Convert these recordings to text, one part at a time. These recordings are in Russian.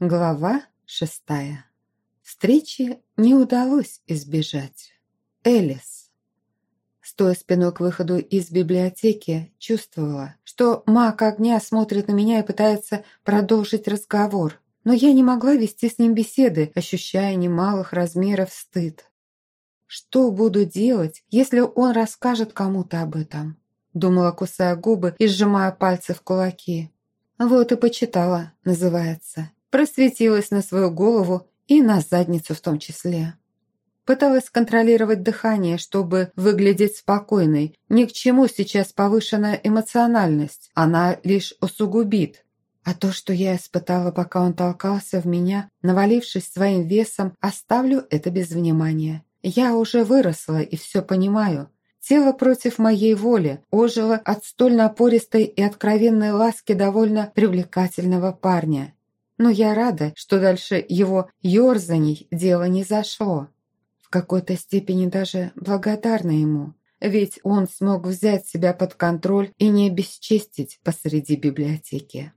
Глава шестая. Встречи не удалось избежать. Элис. Стоя спиной к выходу из библиотеки, чувствовала, что маг огня смотрит на меня и пытается продолжить разговор, но я не могла вести с ним беседы, ощущая немалых размеров стыд. Что буду делать, если он расскажет кому-то об этом? Думала, кусая губы и сжимая пальцы в кулаки. Вот и почитала, называется просветилась на свою голову и на задницу в том числе. Пыталась контролировать дыхание, чтобы выглядеть спокойной. Ни к чему сейчас повышенная эмоциональность, она лишь усугубит. А то, что я испытала, пока он толкался в меня, навалившись своим весом, оставлю это без внимания. Я уже выросла и все понимаю. Тело против моей воли ожило от столь напористой и откровенной ласки довольно привлекательного парня. Но я рада, что дальше его ерзаний дело не зашло. В какой-то степени даже благодарна ему, ведь он смог взять себя под контроль и не бесчестить посреди библиотеки.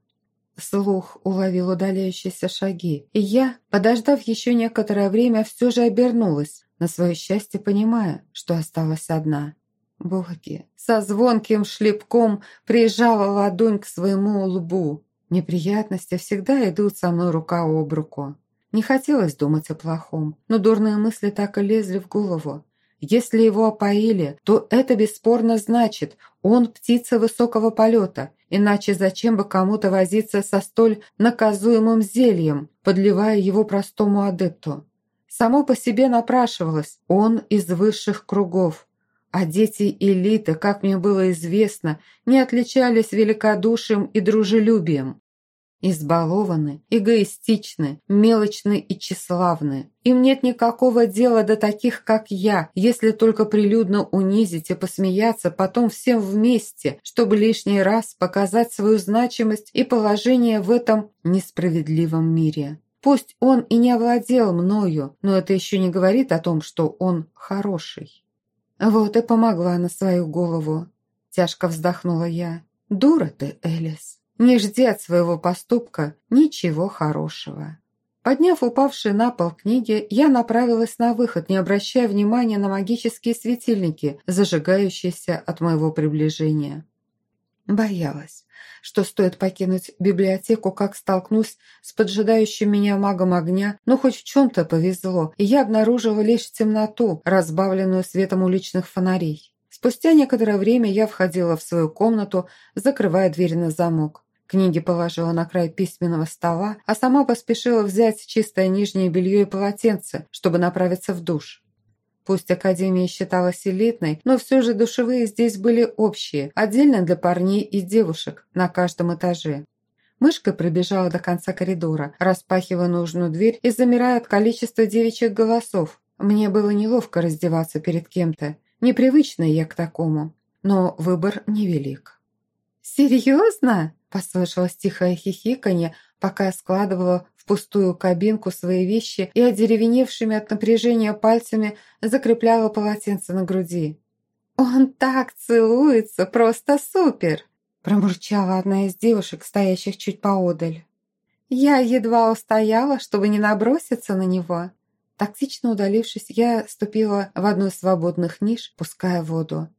Слух уловил удаляющиеся шаги, и я, подождав еще некоторое время, все же обернулась, на свое счастье понимая, что осталась одна. Боги, со звонким шлепком прижала ладонь к своему лбу, Неприятности всегда идут со мной рука об руку. Не хотелось думать о плохом, но дурные мысли так и лезли в голову. Если его опоили, то это бесспорно значит, он птица высокого полета, иначе зачем бы кому-то возиться со столь наказуемым зельем, подливая его простому адепту? Само по себе напрашивалось, он из высших кругов, а дети элиты, как мне было известно, не отличались великодушием и дружелюбием. Избалованы, эгоистичны, мелочны и тщеславны. Им нет никакого дела до таких, как я, если только прилюдно унизить и посмеяться потом всем вместе, чтобы лишний раз показать свою значимость и положение в этом несправедливом мире. Пусть он и не овладел мною, но это еще не говорит о том, что он хороший. Вот и помогла на свою голову. Тяжко вздохнула я. Дура ты, Элис. Не жди от своего поступка ничего хорошего. Подняв упавшие на пол книги, я направилась на выход, не обращая внимания на магические светильники, зажигающиеся от моего приближения. Боялась, что стоит покинуть библиотеку, как столкнусь с поджидающим меня магом огня, но хоть в чем-то повезло, и я обнаружила лишь темноту, разбавленную светом уличных фонарей. Спустя некоторое время я входила в свою комнату, закрывая дверь на замок. Книги положила на край письменного стола, а сама поспешила взять чистое нижнее белье и полотенце, чтобы направиться в душ. Пусть академия считалась элитной, но все же душевые здесь были общие, отдельно для парней и девушек, на каждом этаже. Мышка пробежала до конца коридора, распахивая нужную дверь и замирая от количества девичьих голосов. Мне было неловко раздеваться перед кем-то. Непривычная я к такому. Но выбор невелик. «Серьезно?» – послышалось тихое хихиканье, пока я складывала пустую кабинку свои вещи и одеревеневшими от напряжения пальцами закрепляла полотенце на груди. «Он так целуется, просто супер!» промурчала одна из девушек, стоящих чуть поодаль. Я едва устояла, чтобы не наброситься на него. Тактично удалившись, я ступила в одну из свободных ниш, пуская воду.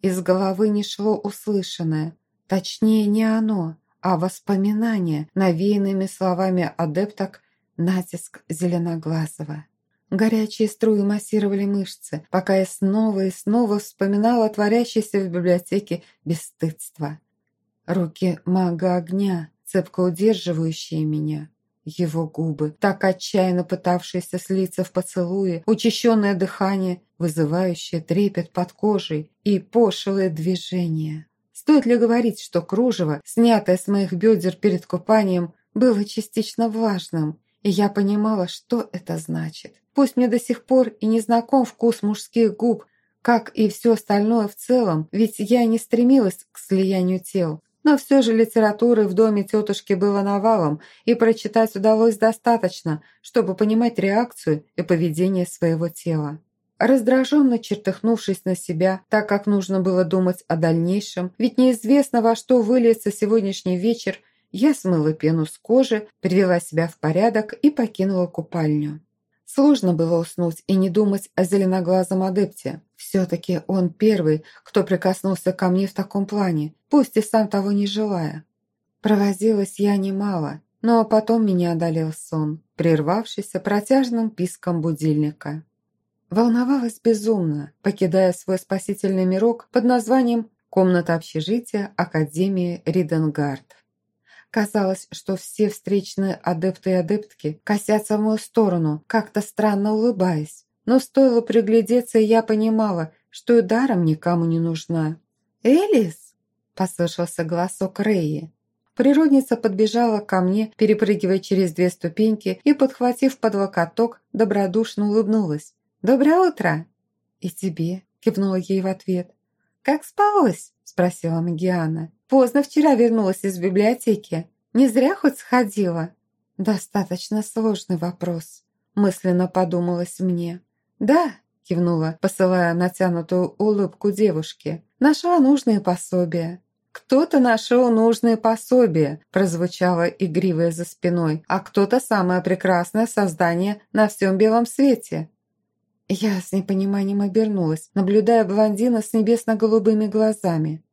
Из головы не шло услышанное. Точнее, не оно а воспоминания, навеянными словами адепток, натиск Зеленоглазого. Горячие струи массировали мышцы, пока я снова и снова вспоминала творящееся в библиотеке бесстыдство. Руки мага огня, цепко удерживающие меня. Его губы, так отчаянно пытавшиеся слиться в поцелуе, учащенное дыхание, вызывающее трепет под кожей и пошлые движения. Стоит ли говорить, что кружево, снятое с моих бедер перед купанием, было частично влажным, и я понимала, что это значит. Пусть мне до сих пор и не знаком вкус мужских губ, как и все остальное в целом, ведь я не стремилась к слиянию тел. Но все же литературы в доме тетушки было навалом, и прочитать удалось достаточно, чтобы понимать реакцию и поведение своего тела. Раздраженно чертыхнувшись на себя, так как нужно было думать о дальнейшем, ведь неизвестно, во что выльется сегодняшний вечер, я смыла пену с кожи, привела себя в порядок и покинула купальню. Сложно было уснуть и не думать о зеленоглазом адепте. Все-таки он первый, кто прикоснулся ко мне в таком плане, пусть и сам того не желая. Провозилась я немало, но потом меня одолел сон, прервавшийся протяжным писком будильника. Волновалась безумно, покидая свой спасительный мирок под названием «Комната общежития Академии Риденгард». Казалось, что все встречные адепты и адептки косятся в мою сторону, как-то странно улыбаясь. Но стоило приглядеться, и я понимала, что и даром никому не нужна. «Элис!» – послышался голосок Рэи. Природница подбежала ко мне, перепрыгивая через две ступеньки и, подхватив под локоток, добродушно улыбнулась. «Доброе утро!» «И тебе!» – кивнула ей в ответ. «Как спалось?» – спросила Магиана. Поздно вчера вернулась из библиотеки. Не зря хоть сходила?» «Достаточно сложный вопрос», – мысленно подумалось мне. «Да», – кивнула, посылая натянутую улыбку девушке. «Нашла нужные пособия». «Кто-то нашел нужные пособия», – прозвучало игривое за спиной, «а кто-то самое прекрасное создание на всем белом свете». Я с непониманием обернулась, наблюдая блондина с небесно-голубыми глазами.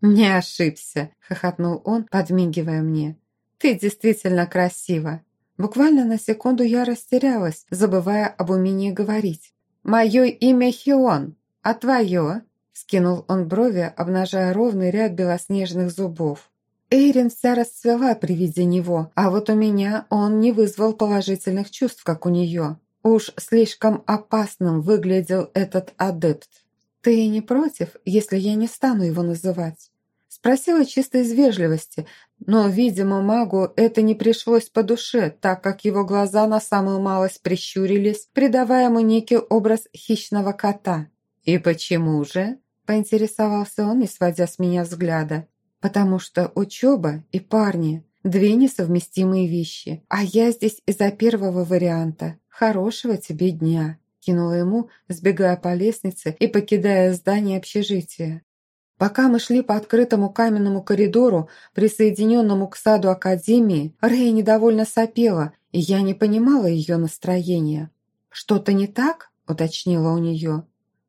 «Не ошибся», – хохотнул он, подмигивая мне. «Ты действительно красива». Буквально на секунду я растерялась, забывая об умении говорить. «Мое имя Хион, а твое?» Скинул он брови, обнажая ровный ряд белоснежных зубов. Эйрин вся расцвела при виде него, а вот у меня он не вызвал положительных чувств, как у нее. Уж слишком опасным выглядел этот адепт. «Ты не против, если я не стану его называть?» Спросила чисто из вежливости, но, видимо, магу это не пришлось по душе, так как его глаза на самую малость прищурились, придавая ему некий образ хищного кота. «И почему же?» – поинтересовался он, не сводя с меня взгляда. «Потому что учеба и парни – две несовместимые вещи, а я здесь из-за первого варианта. Хорошего тебе дня!» – кинула ему, сбегая по лестнице и покидая здание общежития. Пока мы шли по открытому каменному коридору, присоединенному к саду Академии, Рэй недовольно сопела, и я не понимала ее настроения. «Что-то не так?» – уточнила у нее.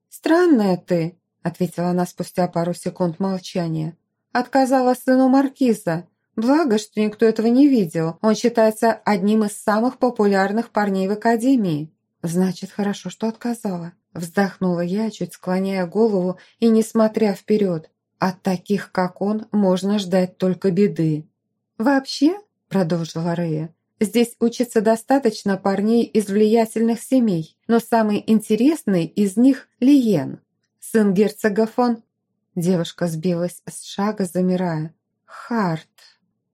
«Странная ты», – ответила она спустя пару секунд молчания. «Отказала сыну Маркиза. Благо, что никто этого не видел. Он считается одним из самых популярных парней в Академии». «Значит, хорошо, что отказала». Вздохнула я, чуть склоняя голову и не смотря вперед. От таких, как он, можно ждать только беды. «Вообще», — продолжила Рея, «здесь учатся достаточно парней из влиятельных семей, но самый интересный из них — Лиен, сын герцога фон...» Девушка сбилась с шага, замирая. «Харт,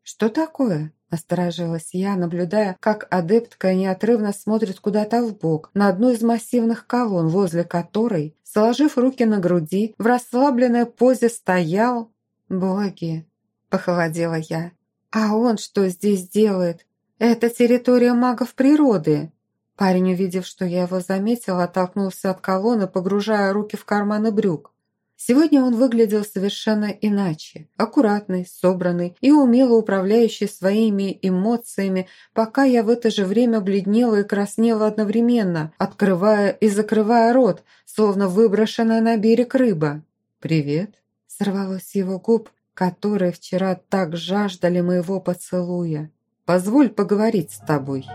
что такое?» Насторожилась я, наблюдая, как адептка неотрывно смотрит куда-то в бок на одну из массивных колонн, возле которой, сложив руки на груди, в расслабленной позе стоял... «Боги!» – похолодела я. «А он что здесь делает? Это территория магов природы!» Парень, увидев, что я его заметила, оттолкнулся от колонны, погружая руки в карманы брюк. Сегодня он выглядел совершенно иначе. Аккуратный, собранный и умело управляющий своими эмоциями, пока я в это же время бледнела и краснела одновременно, открывая и закрывая рот, словно выброшенная на берег рыба. «Привет», — сорвалось его губ, которые вчера так жаждали моего поцелуя. «Позволь поговорить с тобой».